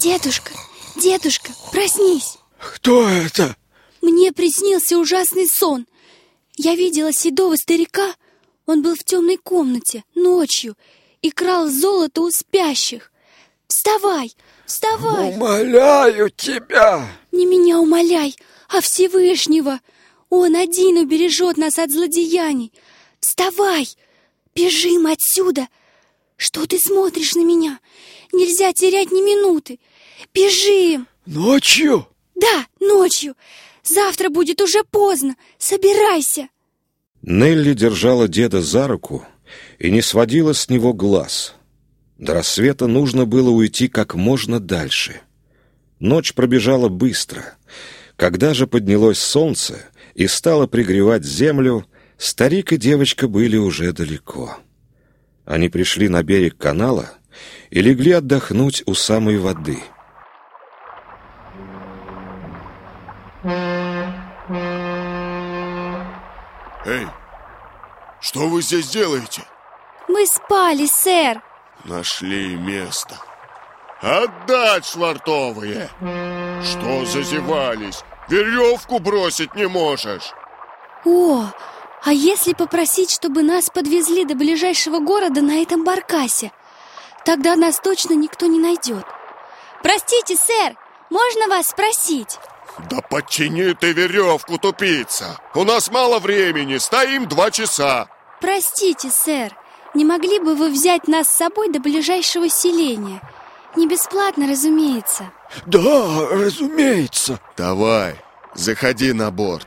Дедушка, дедушка, проснись. Кто это? Мне приснился ужасный сон. Я видела седого старика. Он был в темной комнате, ночью И крал золото у спящих. Вставай, вставай. Умоляю тебя. Не меня умоляй, а Всевышнего. Он один убережет нас от злодеяний. Вставай, бежим отсюда Что ты смотришь на меня? Нельзя терять ни минуты Бежим Ночью? Да, ночью Завтра будет уже поздно Собирайся Нелли держала деда за руку и не сводила с него глаз. До рассвета нужно было уйти как можно дальше. Ночь пробежала быстро. Когда же поднялось солнце и стало пригревать землю, старик и девочка были уже далеко. Они пришли на берег канала и легли отдохнуть у самой воды. Эй, что вы здесь делаете? Мы спали, сэр Нашли место. Отдать швартовые! Что зазевались? Веревку бросить не можешь? О, а если попросить, чтобы нас подвезли до ближайшего города на этом баркасе? Тогда нас точно никто не найдет Простите, сэр, можно вас спросить? Да подчини ты веревку, тупица! У нас мало времени, стоим два часа Простите, сэр, не могли бы вы взять нас с собой до ближайшего селения? Не бесплатно, разумеется Да, разумеется Давай, заходи на борт